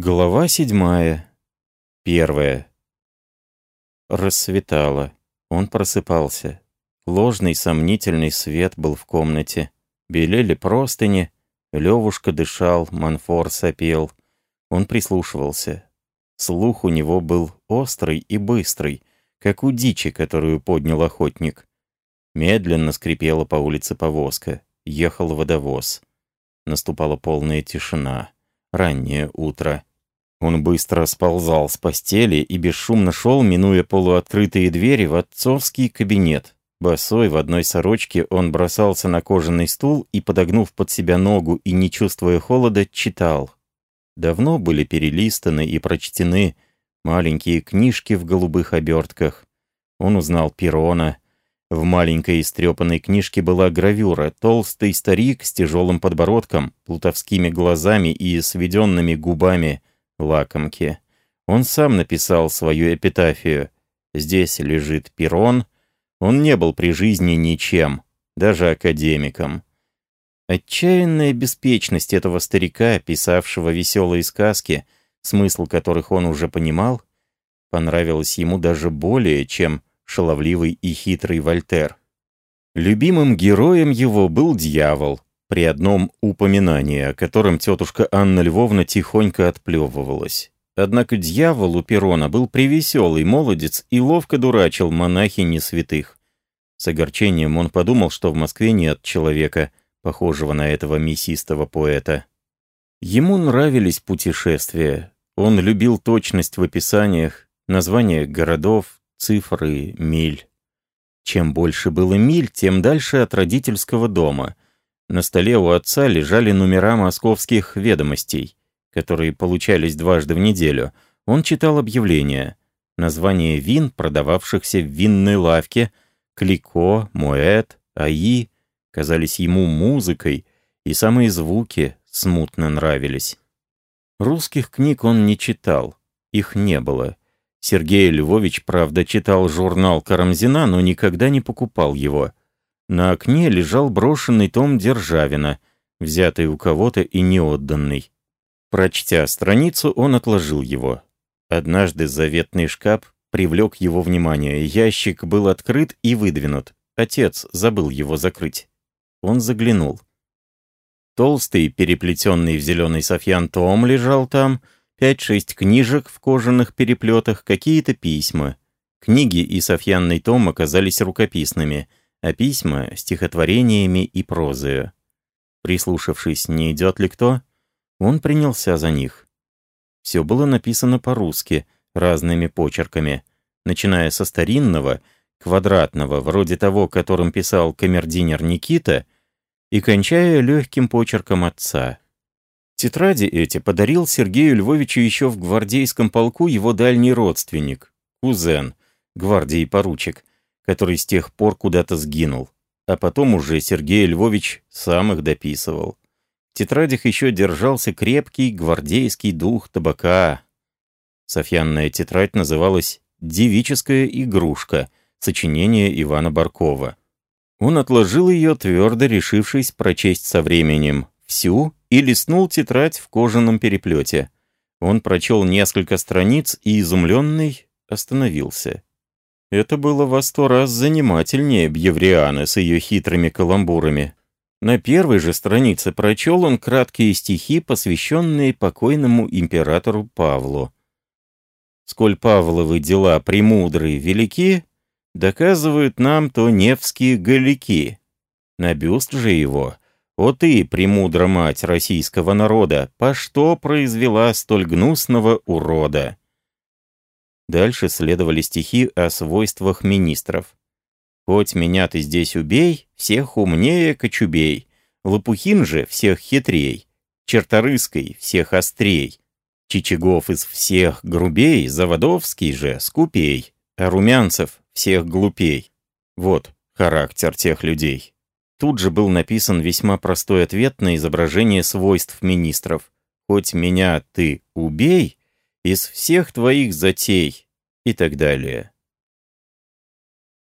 Глава седьмая. Первая. Рассветало. Он просыпался. Ложный сомнительный свет был в комнате. Белели простыни. Левушка дышал, Манфор сопел. Он прислушивался. Слух у него был острый и быстрый, как у дичи, которую поднял охотник. Медленно скрипела по улице повозка. Ехал водовоз. Наступала полная тишина. Раннее утро. Он быстро сползал с постели и бесшумно шел, минуя полуоткрытые двери, в отцовский кабинет. Босой в одной сорочке он бросался на кожаный стул и, подогнув под себя ногу и не чувствуя холода, читал. Давно были перелистаны и прочтены маленькие книжки в голубых обертках. Он узнал Перона, в маленькой истрепанной книжке была гравюра. Толстый старик с тяжелым подбородком, плутовскими глазами и сведенными губами лакомки. Он сам написал свою эпитафию. Здесь лежит Перрон. Он не был при жизни ничем, даже академиком. Отчаянная беспечность этого старика, писавшего веселые сказки, смысл которых он уже понимал, понравилась ему даже более, чем шаловливый и хитрый Вольтер. Любимым героем его был дьявол, при одном упоминании, о котором тетушка Анна Львовна тихонько отплевывалась. Однако дьявол у Перона был привеселый молодец и ловко дурачил монахини святых. С огорчением он подумал, что в Москве нет человека, похожего на этого мясистого поэта. Ему нравились путешествия. Он любил точность в описаниях, названия городов, цифры, миль. Чем больше было миль, тем дальше от родительского дома. На столе у отца лежали номера московских ведомостей, которые получались дважды в неделю. Он читал объявления. Названия вин, продававшихся в винной лавке, Клико, Муэт, Аи, казались ему музыкой, и самые звуки смутно нравились. Русских книг он не читал, их не было. Сергей Львович, правда, читал журнал Карамзина, но никогда не покупал его. На окне лежал брошенный том Державина, взятый у кого-то и неотданный. Прочтя страницу, он отложил его. Однажды заветный шкаф привлек его внимание. Ящик был открыт и выдвинут. Отец забыл его закрыть. Он заглянул. Толстый, переплетенный в зеленый софьян том лежал там — Пять-шесть книжек в кожаных переплетах, какие-то письма. Книги и Софьянный том оказались рукописными, а письма — стихотворениями и прозою. Прислушавшись, не идет ли кто, он принялся за них. Все было написано по-русски, разными почерками, начиная со старинного, квадратного, вроде того, которым писал камердинер Никита, и кончая легким почерком отца. Тетради эти подарил Сергею Львовичу еще в гвардейском полку его дальний родственник, кузен, гвардии поручик, который с тех пор куда-то сгинул. А потом уже Сергей Львович сам их дописывал. В тетрадях еще держался крепкий гвардейский дух табака. Софьянная тетрадь называлась «Девическая игрушка», сочинение Ивана Баркова. Он отложил ее, твердо решившись прочесть со временем всю и листнул тетрадь в кожаном переплете. Он прочел несколько страниц и, изумленный, остановился. Это было во сто раз занимательнее Бьеврианы с ее хитрыми каламбурами. На первой же странице прочел он краткие стихи, посвященные покойному императору Павлу. «Сколь Павловы дела премудрые велики, доказывают нам то невские галики. На бюст же его — «О ты, премудра мать российского народа, по что произвела столь гнусного урода?» Дальше следовали стихи о свойствах министров. «Хоть меня ты здесь убей, всех умнее кочубей, Лопухин же всех хитрей, Черторыской всех острей, Чичагов из всех грубей, Заводовский же скупей, а Румянцев всех глупей. Вот характер тех людей». Тут же был написан весьма простой ответ на изображение свойств министров. «Хоть меня ты убей, из всех твоих затей» и так далее.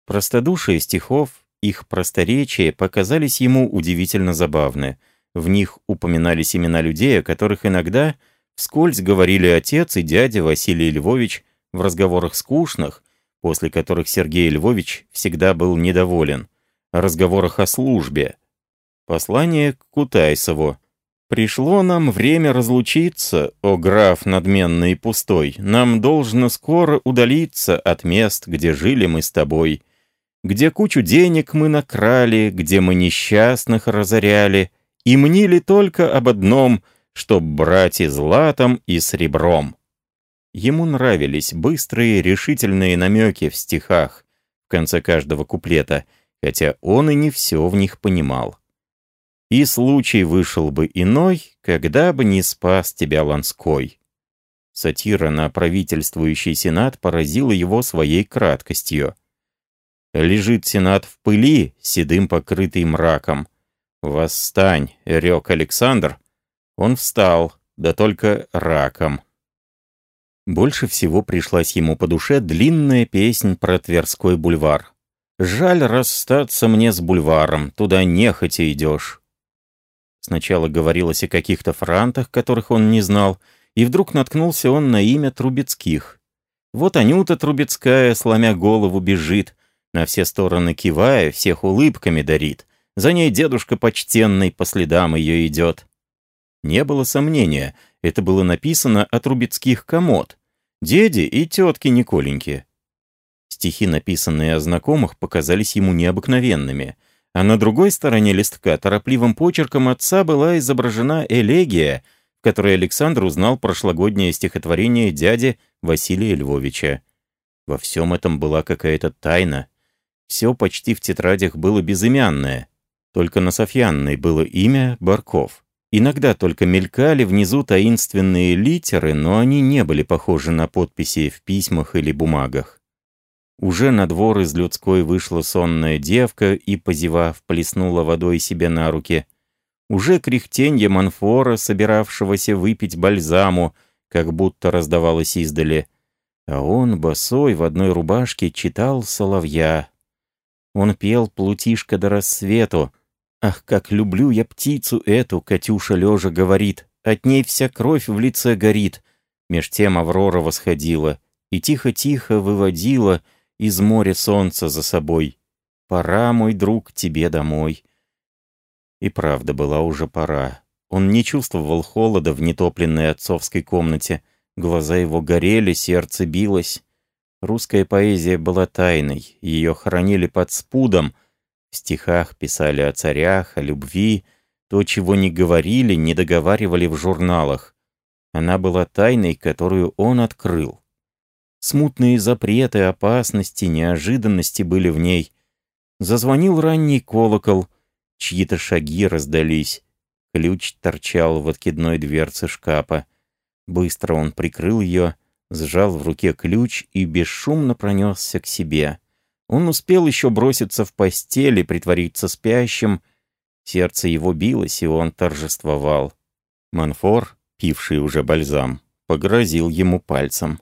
Простодушие стихов, их просторечие показались ему удивительно забавны. В них упоминались имена людей, о которых иногда Вскользь говорили отец и дядя Василий Львович в разговорах скучных, после которых Сергей Львович всегда был недоволен, разговорах о службе. Послание к Кутайсову. «Пришло нам время разлучиться, о граф надменный и пустой. Нам должно скоро удалиться от мест, где жили мы с тобой, где кучу денег мы накрали, где мы несчастных разоряли, и мнили только об одном, чтоб брать и златом, и серебром». Ему нравились быстрые решительные намеки в стихах в конце каждого куплета, хотя он и не все в них понимал. И случай вышел бы иной, когда бы не спас тебя Ланской. Сатира на правительствующий сенат поразила его своей краткостью. Лежит сенат в пыли, седым покрытый мраком. «Восстань!» — рек Александр. Он встал, да только раком. Больше всего пришлась ему по душе длинная песнь про Тверской бульвар. «Жаль расстаться мне с бульваром, туда нехотя идешь». Сначала говорилось о каких-то франтах, которых он не знал, и вдруг наткнулся он на имя Трубецких. Вот Анюта Трубецкая, сломя голову, бежит, на все стороны кивая, всех улыбками дарит. За ней дедушка почтенный по следам ее идет. Не было сомнения, это было написано от Трубецких комод, деди и тетки Николеньки. Стихи, написанные о знакомых, показались ему необыкновенными, а на другой стороне листка торопливым почерком отца была изображена элегия, в которой Александр узнал прошлогоднее стихотворение дяди Василия Львовича. Во всем этом была какая-то тайна. Все почти в тетрадях было безымянное. Только на Софьянной было имя Барков. Иногда только мелькали внизу таинственные литеры, но они не были похожи на подписи в письмах или бумагах. Уже на двор из людской вышла сонная девка и, позевав, плеснула водой себе на руки. Уже кряхтенье Манфора, собиравшегося выпить бальзаму, как будто раздавалось издали. А он, босой, в одной рубашке, читал соловья. Он пел «Плутишка до рассвету», «Ах, как люблю я птицу эту!» — Катюша лежа говорит. «От ней вся кровь в лице горит». Меж тем Аврора восходила и тихо-тихо выводила из моря солнца за собой. «Пора, мой друг, тебе домой». И правда была уже пора. Он не чувствовал холода в нетопленной отцовской комнате. Глаза его горели, сердце билось. Русская поэзия была тайной, ее хранили под спудом — в стихах писали о царях, о любви, то, чего не говорили, не договаривали в журналах. Она была тайной, которую он открыл. Смутные запреты, опасности, неожиданности были в ней. Зазвонил ранний колокол, чьи-то шаги раздались. Ключ торчал в откидной дверце шкафа. Быстро он прикрыл ее, сжал в руке ключ и бесшумно пронесся к себе. Он успел еще броситься в постель и притвориться спящим. Сердце его билось, и он торжествовал. Манфор, пивший уже бальзам, погрозил ему пальцем.